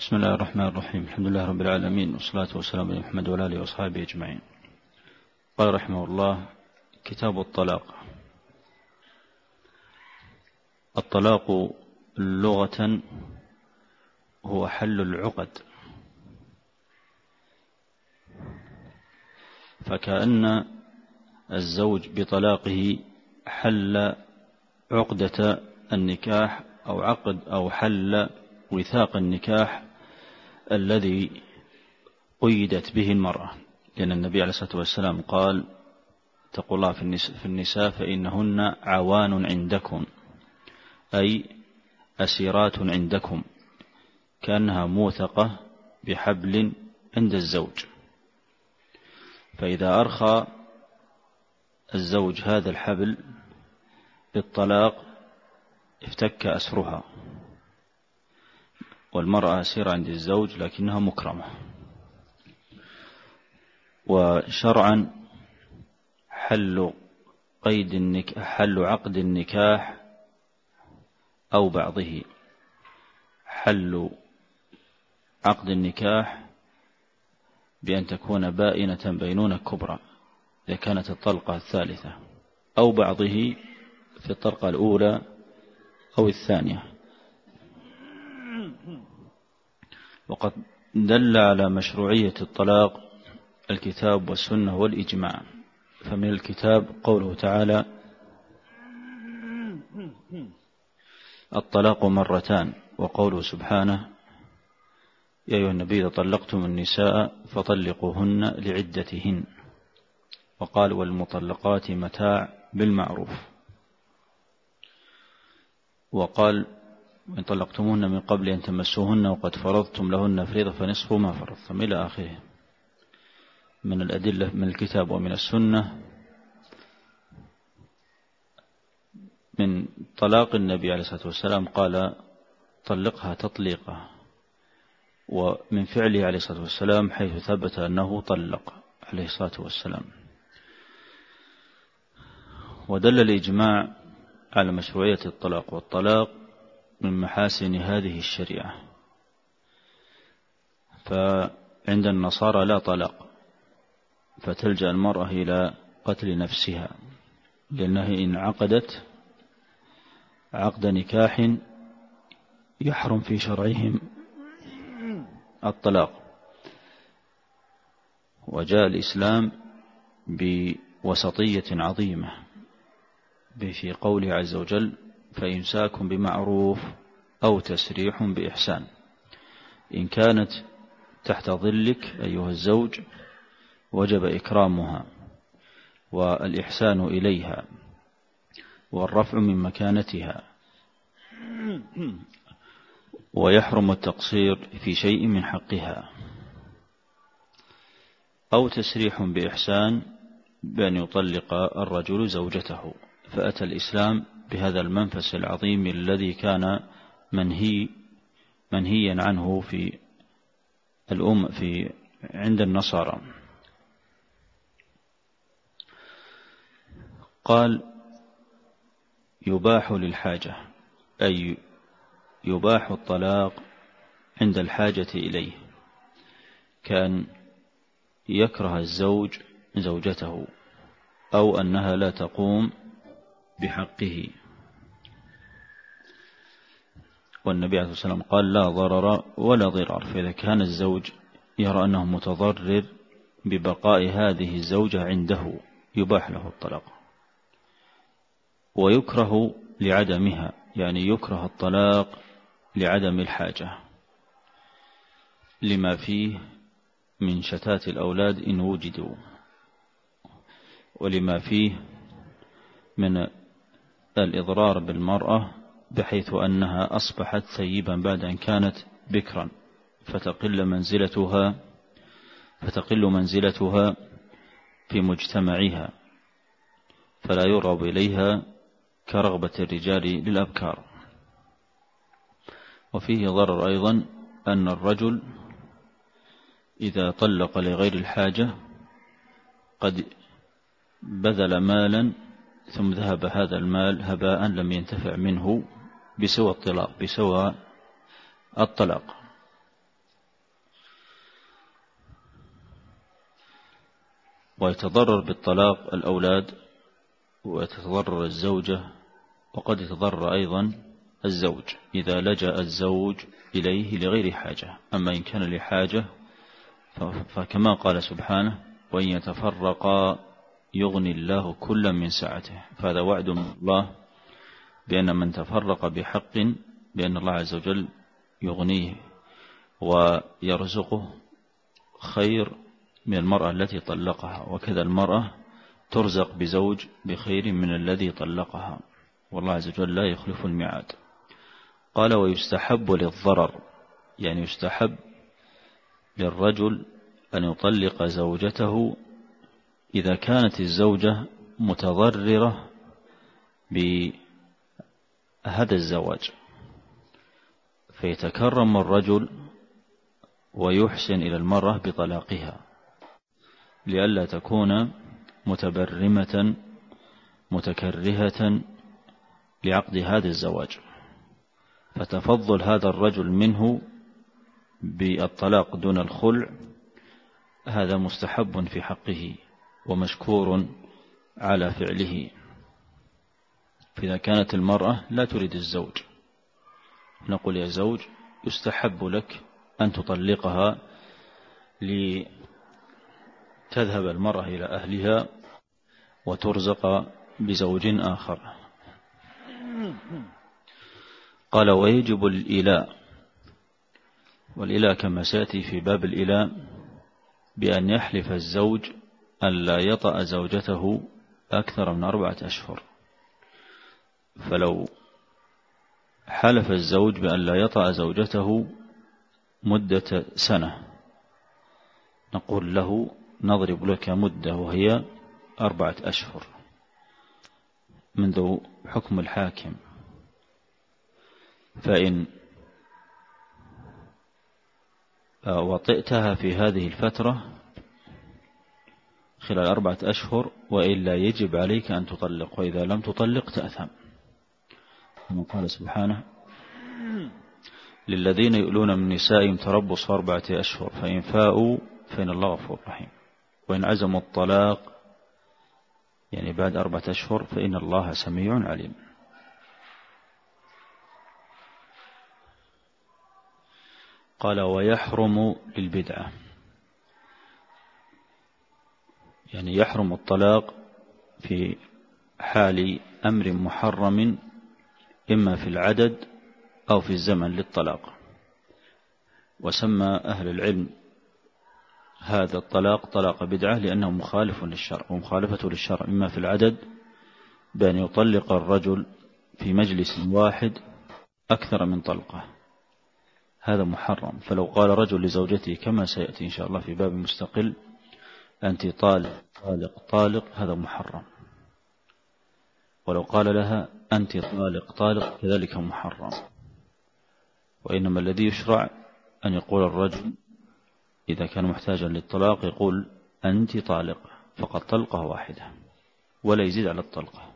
بسم الله الرحمن الرحيم الحمد لله رب العالمين والصلاة والسلام على محمد وعلى آله وأصحابه أجمعين قال رحمه الله كتاب الطلاق الطلاق لغة هو حل العقد فكأن الزوج بطلاقه حل عقدة النكاح أو عقد أو حل وثاق النكاح الذي قيدت به المرأة لأن النبي عليه الصلاة والسلام قال اتقوا الله في النساء فإنهن عوان عندكم أي أسيرات عندكم كأنها موثقة بحبل عند الزوج. فإذا أرخى الزوج هذا الحبل بالطلاق افتك أسرها. والمرأة أسيرة عند الزوج لكنها مكرمة. وشرعا حل قيد النكاح حل عقد النكاح أو بعضه. حل عقد النكاح بأن تكون بائنة بينونة كبرى إذا كانت الطلقة الثالثة أو بعضه في الطلقة الأولى أو الثانية. وقد دل على مشروعية الطلاق الكتاب والسنة والإجماع. فمن الكتاب قوله تعالى الطلاق مرتان. وقوله سبحانه يا أيها النبي إذا طلقتم النساء فطلقوهن لعدتهن. وقال والمطلقات متاع بالمعروف. وقال وإن طلقتموهن من قبل أن تمسوهن وقد فرضتم لهن فريضة فنصف ما فرضتم. إلى آخره. من الأدلة من الكتاب ومن السنة. من طلاق النبي عليه الصلاة والسلام قال طلقها تطليقة ومن فعله عليه الصلاة والسلام حيث ثبت أنه طلق عليه الصلاة والسلام. ودل الإجماع على مشروعية الطلاق. والطلاق من محاسن هذه الشريعة. فعند النصارى لا طلاق فتلجأ المرأة إلى قتل نفسها لأنها إن عقدت عقد نكاح يحرم في شرعهم الطلاق. وجاء الإسلام بوسطية عظيمة في قوله عز وجل فإمساك بمعروف أو تسريح بإحسان. إن كانت تحت ظلك أيها الزوج وجب إكرامها والإحسان إليها والرفع من مكانتها. ويحرم التقصير في شيء من حقها. أو تسريح بإحسان بأن يطلق الرجل زوجته. فأتى الإسلام بهذا المنفس العظيم الذي كان منهي منهيا عنه في الأم في عند النصارى. قال يباح للحاجة أي يباح الطلاق عند الحاجة إليه كأن يكره الزوج زوجته أو أنها لا تقوم بحقه. والنبي عليه الصلاة والسلام قال لا ضرر ولا ضرار فإذا كان الزوج يرى أنه متضرر ببقاء هذه الزوجة عنده يباح له الطلاق ويكره لعدمها يعني يكره الطلاق لعدم الحاجة لما فيه من شتات الأولاد إن وجدوا ولما فيه من الإضرار بالمرأة بحيث أنها أصبحت ثيبا بعد أن كانت بكرا. فتقل منزلتها فتقل منزلتها في مجتمعها فلا يرغب إليها كرغبة الرجال للأبكار. وفيه ضرر أيضا أن الرجل إذا طلق لغير الحاجة قد بذل مالا ثم ذهب هذا المال هباء لم ينتفع منه. بسوى الطلاق بسوى الطلاق. ويتضرر بالطلاق الأولاد وتتضرر الزوجة وقد يتضرر أيضا الزوج إذا لجأ الزوج إليه لغير حاجة. أما إن كان لحاجة فكما قال سبحانه وإن يتفرقا يغني الله كلا من سعته. فهذا وعد من الله بأن من تفرق بحق بأن الله عز وجل يغنيه ويرزقه خير من المرأة التي طلقها وكذا المرأة ترزق بزوج بخير من الذي طلقها. والله عز وجل لا يخلف الميعاد. قال ويستحب للضرر يعني يستحب للرجل أن يطلق زوجته إذا كانت الزوجة متضررة بهذا الزواج. فيتكرم الرجل ويحسن إلى المرأة بطلاقها لئلا تكون متبرمة متكرهة لعقد هذا الزواج. فتفضل هذا الرجل منه بالطلاق دون الخلع. هذا مستحب في حقه ومشكور على فعله. فإذا كانت المرأة لا تريد الزوج. نقول يا زوج يستحب لك أن تطلقها لتذهب المرأة إلى أهلها وترزق بزوج آخر. قال ويجب الإلاء. والإلاء كما سيأتي في باب الإلاء بأن يحلف الزوج أن لا يطأ زوجته أكثر من أربعة أشهر. فلو حلف الزوج بأن لا يطأ زوجته مدة سنة نقول له نضرب لك مدة وهي أربعة أشهر. منذ حكم الحاكم. فإن وطئتها في هذه الفترة خلال أربعة أشهر وإلا يجب عليك أن تطلق وإذا لم تطلق تأثم. كما قال سبحانه للذين يؤلون من نسائهم تربص أربعة أشهر فإن فاءوا فإن الله غفور رحيم. وإن عزموا الطلاق يعني بعد أربعة أشهر فإن الله سميع عليم. قال ويحرم للبدعة. يعني يحرم الطلاق في حال أمر محرم إما في العدد أو في الزمن للطلاق. وسمى أهل العلم هذا الطلاق طلاق بدعة لأنه مخالف للشرع ومخالفة للشرع إما في العدد بأن يطلق الرجل في مجلس واحد أكثر من طلقة. هذا محرم. فلو قال رجل لزوجته كما سيأتي إن شاء الله في باب مستقل أنت طالق طالق طالق هذا محرم. ولو قال لها أنت طالق طالق كذلك محرم. وإنما الذي يشرع أن يقول الرجل إذا كان محتاجا للطلاق يقول أنت طالق فقط طلقة واحدة ولا يزيد على الطلقة.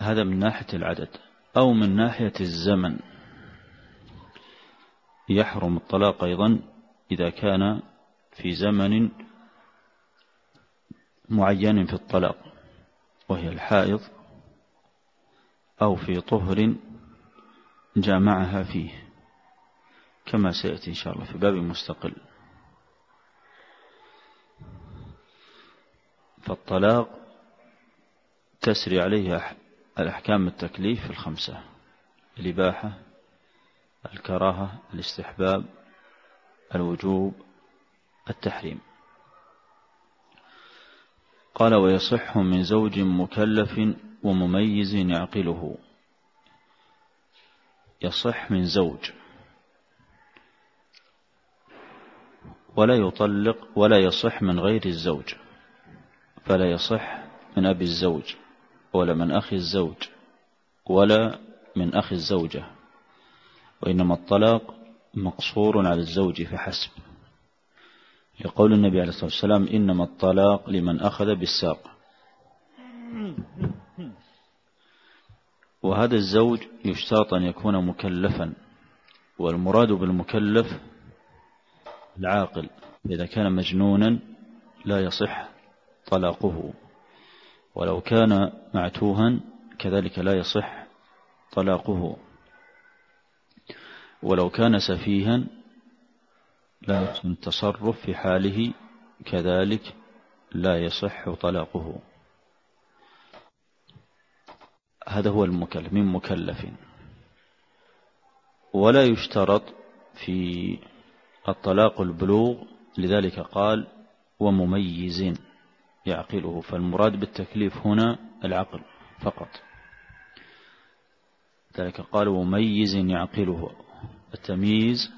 هذا من ناحية العدد أو من ناحية الزمن. يحرم الطلاق أيضا إذا كان في زمن معين في الطلاق. وهي الحائض أو في طهر جامعها فيه كما سيأتي إن شاء الله في باب مستقل. فالطلاق تسري عليه الأحكام التكليف الخمسة الإباحة الكراهة الاستحباب الوجوب التحريم. قال ويصح من زوج مكلف ومميز يعقله. يصح من زوج. ولا يطلق ولا يصح من غير الزوج. فلا يصح من أبي الزوج ولا من أخي الزوج ولا من أخي الزوجة. وإنما الطلاق مقصور على الزوج فحسب لقول النبي عليه الصلاة والسلام إنما الطلاق لمن أخذ بالساق. وهذا الزوج يشترط أن يكون مكلفا والمراد بالمكلف العاقل. إذا كان مجنونا لا يصح طلاقه. ولو كان معتوها كذلك لا يصح طلاقه. ولو كان سفيها يحسن التصرف في حاله كذلك لا يصح طلاقه. هذا هو المكلف من مكلف. ولا يشترط في الطلاق البلوغ لذلك قال ومميز يعقله. فالمراد بالتكليف هنا العقل فقط. ذلك قال مميز يعقله. التمييز.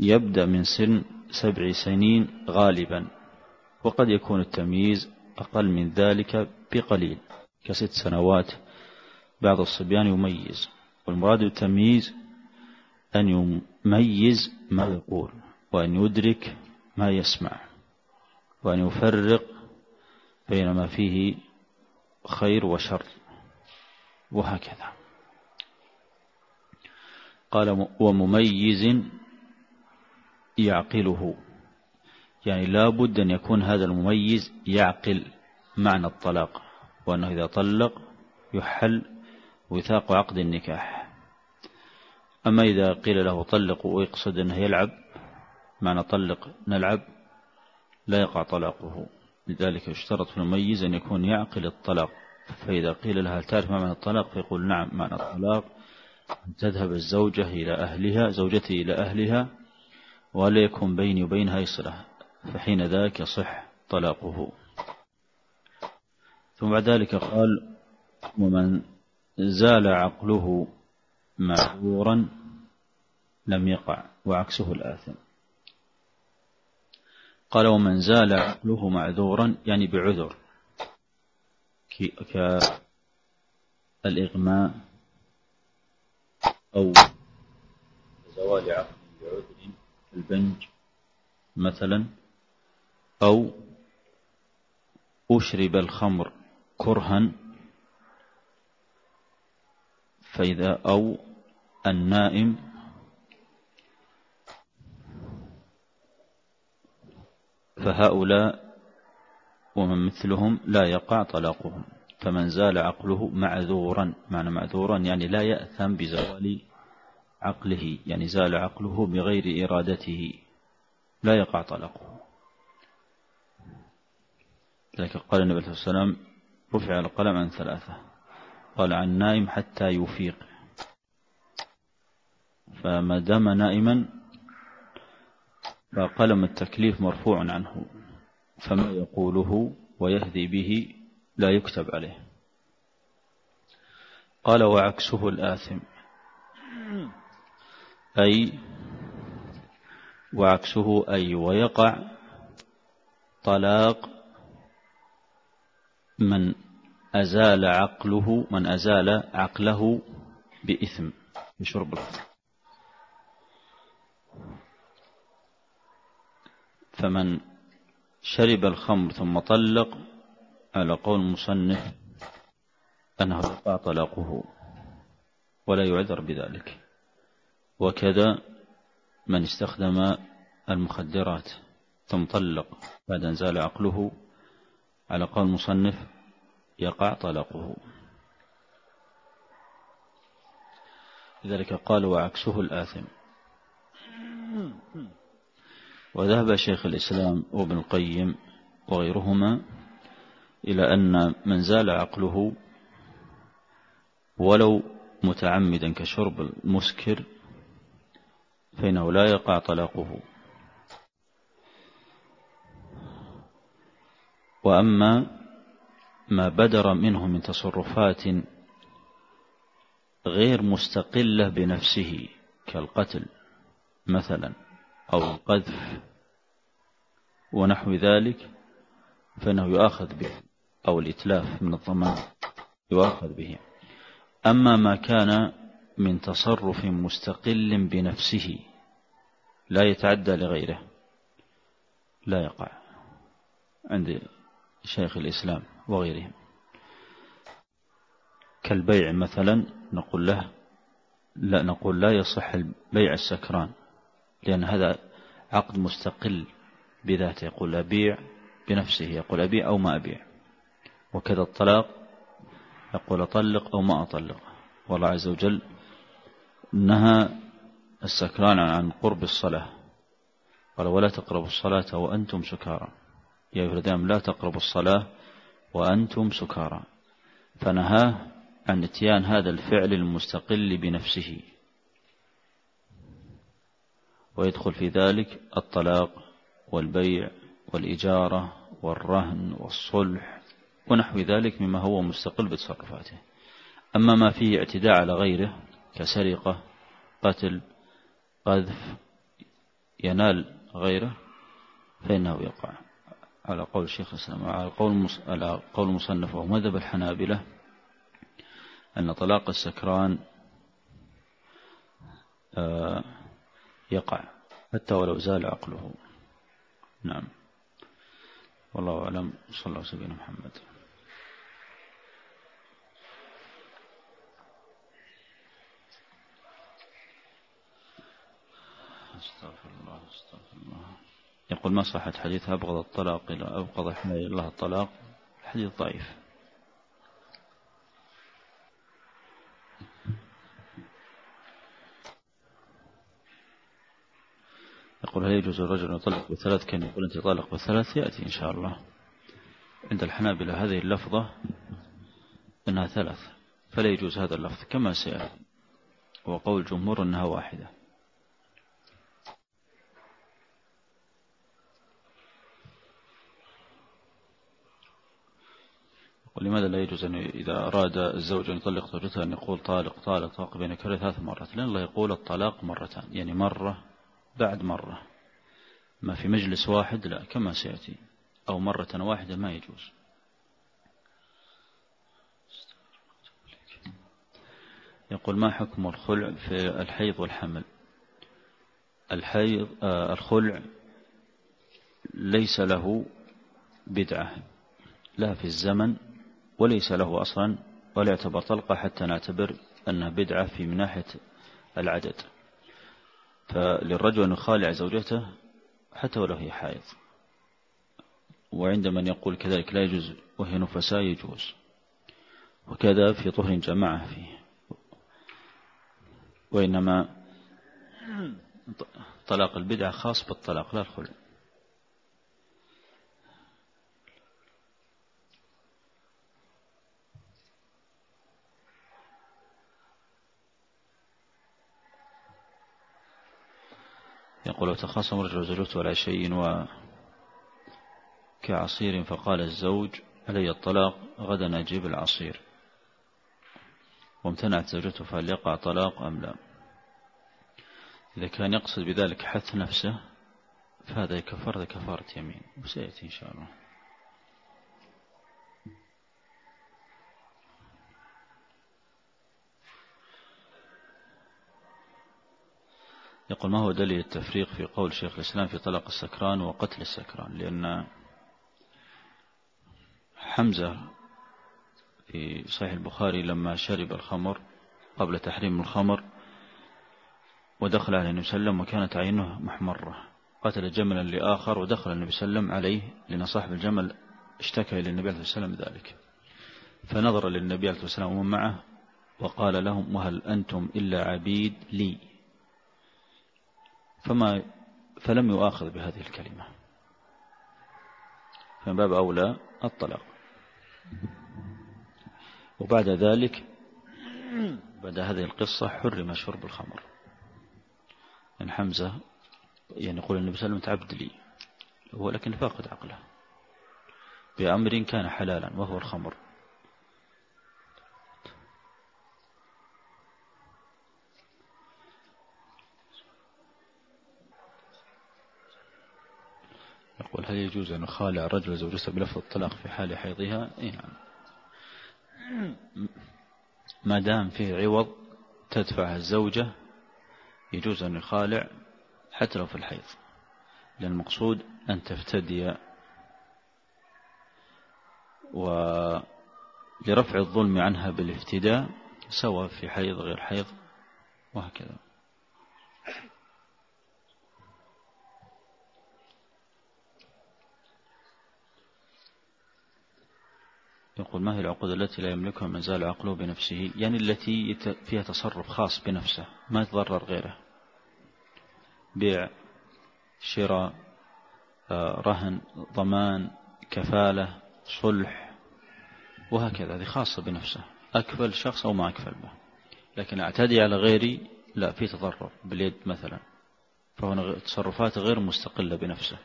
يبدأ من سن سبع سنين غالبا وقد يكون التمييز أقل من ذلك بقليل. كست سنوات بعض الصبيان يميز والمراد بالتمييز أن يميز ما يقول وأن يدرك ما يسمع وأن يفرق بين ما فيه خير وشر وهكذا. قال ومميز يعقله. يعني لا بد أن يكون هذا المميز يعقل معنى الطلاق وأنه إذا طلق يحل وثاق عقد النكاح. أما إذا قيل له طلق ويقصد أنه يلعب معنى طلق نلعب لا يقع طلاقه. لذلك يشترط في المميز أن يكون يعقل الطلاق. فإذا قيل لها تعرف معنى الطلاق؟ فيقول نعم معنى الطلاق أن تذهب الزوجة إلى أهلها زوجتي إلى أهلها ولا يكون بيني وبينها يصلة فحين ذاك يصح طلاقه. ثم بعد ذلك قال ومن زال عقله معذورا لم يقع وعكسه الآثم. قال ومن زال عقله معذورا يعني بعذر كالإغماء أو زوال عقل البنج مثلا أو أشرب الخمر كرها فإذا أو النائم فهؤلاء ومن مثلهم لا يقع طلاقهم فمن زال عقله معذورا معنى معذورا يعني لا يأثم بزوال عقله يعني زال عقله بغير إرادته لا يقع طلاقه. ذلك قال النبي عليه وسلم رفع القلم عن ثلاثة قال عن نائم حتى يفيق فما دام نائما فقلم التكليف مرفوع عنه. فما يقوله ويهدي به لا يكتب عليه. قال وعكسه الآثم أي وعكسه أي ويقع طلاق من أزال عقله من أزال عقله بإثم بشرب الخمر. فمن شرب الخمر ثم طلق على قول المصنف أنه يقع طلاقه ولا يعذر بذلك. وكذا من استخدم المخدرات. ثم طلق بعد أن زال عقله على قول المصنف يقع طلاقه. لذلك قال وعكسه الآثم. وذهب شيخ الإسلام وابن القيم وغيرهما إلى أن من زال عقله ولو متعمدا كشرب المسكر فإنه لا يقع طلاقه. وأما ما بدر منه من تصرفات غير مستقلة بنفسه كالقتل مثلا أو القذف ونحو ذلك فإنه يؤاخذ به أو الإتلاف من الضمان يؤاخذ به. أما ما كان من تصرف مستقل بنفسه. لا يتعدى لغيره. لا يقع عند شيخ الإسلام وغيرهم. كالبيع مثلا نقول له لا نقول لا يصح بيع السكران لأن هذا عقد مستقل بذاته. يقول أبيع بنفسه يقول أبيع أو ما أبيع. وكذا الطلاق يقول أطلق أو ما أطلق. والله عز وجل نهى السكران عن قرب الصلاة. قال ولا تقربوا الصلاة وأنتم سكارى. يا أيها الذين لا تقربوا الصلاة وأنتم سكارى. فنهاه عن إتيان هذا الفعل المستقل بنفسه. ويدخل في ذلك الطلاق والبيع والإجارة والرهن والصلح ونحو ذلك مما هو مستقل بتصرفاته أما ما فيه اعتداء على غيره كسرقة قتل قذف ينال غيره فإنه يقع. على قول الشيخ الإسلام على قول على قول المصنف وهو مذهب الحنابلة أن طلاق السكران آه، يقع حتى ولو زال عقله. نعم. والله أعلم. صلى الله عليه وسلم محمد. أستغفر الله أستغفر الله. يقول ما صحة حديث أبغض الطلاق إلى أبغض الله الطلاق. الحديث ضعيف. يقول هل يجوز الرجل أن يطلق بثلاث؟ كان يقول أنت طالق بثلاث يأتي إن شاء الله. عند الحنابلة هذه اللفظة أنها ثلاث فلا يجوز هذا اللفظ كما سيأتي. وقول الجمهور أنها واحدة. ولماذا لا يجوز أن إذا أراد الزوج أن يطلق زوجته أن يقول طالق طالق طالق بين كرة ثلاث مرات؟ لأن الله يقول الطلاق مرتان يعني مرة بعد مرة. ما في مجلس واحد لا كما سيأتي. أو مرة واحدة ما يجوز. يقول ما حكم الخلع في الحيض والحمل؟ الحيض آه الخلع ليس له بدعة. لا في الزمن وليس له أصلا ولا يعتبر طلقة حتى نعتبر أنها بدعة في من ناحية العدد. فللرجل أن يخالع زوجته حتى ولو هي حائض. وعند من يقول كذلك لا يجوز وهي نفساء يجوز. وكذا في طهر جماعة فيه. وإنما طلاق البدعة خاص بالطلاق لا الخلع. يقول تخاصم رجل وزوجته على شيء و كعصير فقال الزوج علي الطلاق غدا أجيب العصير وامتنعت زوجته فهل يقع طلاق أم لا إذا كان يقصد بذلك حث نفسه فهذا كفر كفارة يمين وسيأتي إن شاء الله يقول ما هو دليل التفريق في قول شيخ الإسلام في طلاق السكران وقتل السكران؟ لأن حمزة في صحيح البخاري لما شرب الخمر قبل تحريم الخمر ودخل على النبي صلى الله عليه وسلم وكانت عينه محمرة. قتل جملا لآخر ودخل النبي صلى الله عليه وسلم عليه لأن صاحب الجمل اشتكى إلى النبي عليه والسلام ذلك. فنظر للنبي عليه الصلاة والسلام ومن معه وقال لهم وهل أنتم إلا عبيد لي؟ فما فلم يؤاخذ بهذه الكلمة. فمن باب أولى الطلاق. وبعد ذلك بعد هذه القصة حرم شرب الخمر. يعني حمزة يعني يقول النبي صلى الله عليه وسلم تعبد لي هو لكن فاقد عقله. بأمر كان حلالا وهو الخمر. يقول هل يجوز أن يخالع رجل زوجته بلفظ الطلاق في حال حيضها؟ إيه نعم ما دام فيه عوض تدفع الزوجة يجوز أن يخالع حتى لو في الحيض لأن المقصود أن تفتدي ولرفع الظلم عنها بالافتداء سواء في حيض غير حيض وهكذا. يقول ما هي العقود التي لا يملكها من زال عقله بنفسه؟ يعني التي فيها تصرف خاص بنفسه ما يتضرر غيره. بيع شراء آه، رهن ضمان كفالة صلح وهكذا. هذه خاصة بنفسه أكفل شخص أو ما أكفل به. لكن أعتدي على غيري لا في تضرر باليد مثلا. فهنا تصرفات غير مستقلة بنفسه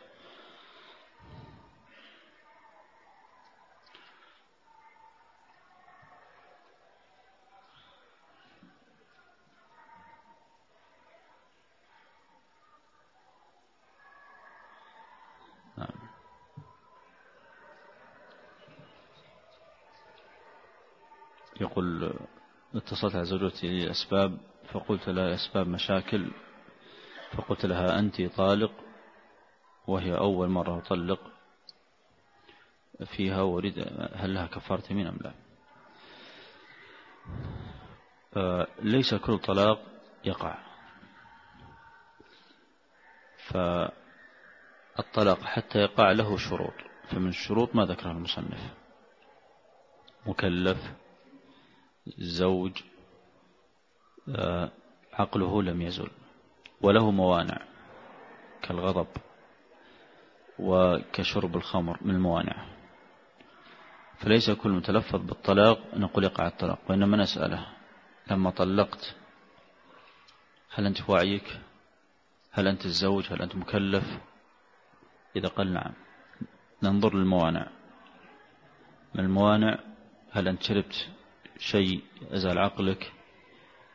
يقول على زوجتي لأسباب فقلت لها أسباب مشاكل فقلت لها أنت طالق وهي أول مرة أطلق فيها وأريد هل لها كفارة يمين أم لا. آه، ليس كل طلاق يقع. فالطلاق حتى يقع له شروط فمن الشروط ما ذكرها المصنف. مكلف زوج آه، عقله لم يزل وله موانع كالغضب وكشرب الخمر من الموانع. فليس كل متلفظ بالطلاق نقول يقع الطلاق وإنما نسأله لما طلقت هل أنت في وعيك هل أنت الزوج؟ هل أنت مكلف؟ إذا قال نعم. ننظر للموانع. من الموانع؟ هل أنت شربت؟ شيء أزال عقلك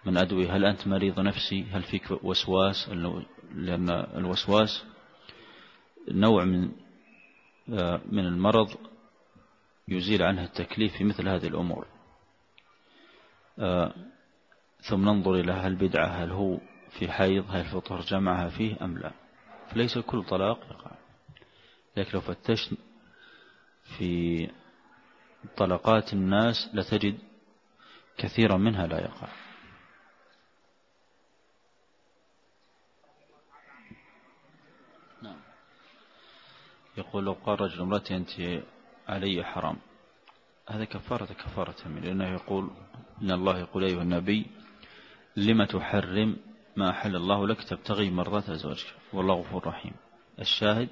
من أدوية؟ هل أنت مريض نفسي؟ هل فيك وسواس؟ لأن الوسواس نوع من آه، من المرض يزيل عنها التكليف في مثل هذه الأمور. آه، ثم ننظر إلى هل بدعة هل هو في حيض هل فطر جمعها فيه أم لا. فليس كل طلاق يقع. لكن لو فتشت في طلقات الناس لتجد كثيرا منها لا يقع. نعم. يقول لو قال رجل امرأتي أنت علي حرام. هذا كفارة كفارة من لأنه يقول إن الله يقول أيها النبي لما تحرم ما أحل الله لك تبتغي مرات أزواجك والله غفور رحيم. الشاهد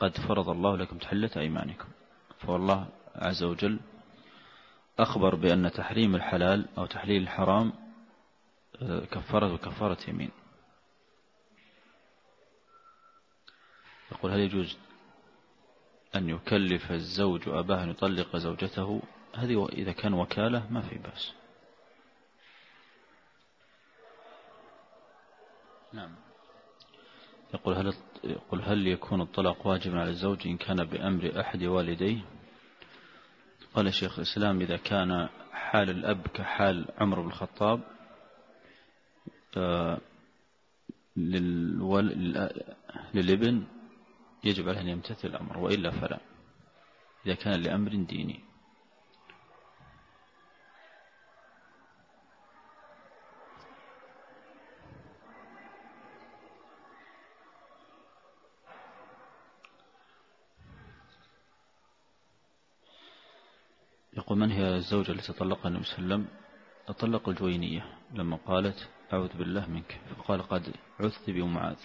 قد فرض الله لكم تحلة أيمانكم. فوالله عز وجل أخبر بأن تحريم الحلال أو تحليل الحرام آه، كفارة وكفارة يمين. يقول هل يجوز أن يكلف الزوج أباه أن يطلق زوجته؟ هذه إذا كان وكالة ما في بأس. نعم. يقول هل يقول هل يكون الطلاق واجبا على الزوج إن كان بأمر أحد والديه؟ قال شيخ الإسلام إذا كان حال الأب كحال عمر بن الخطاب آه، للابن يجب عليه أن يمتثل الأمر وإلا فلا إذا كان لأمر ديني. يقول من هي الزوجة التي طلقها النبي صلى الله عليه وسلم؟ أطلق الجوينية لما قالت أعوذ بالله منك فقال قد عثت بأم معاذ